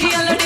Kill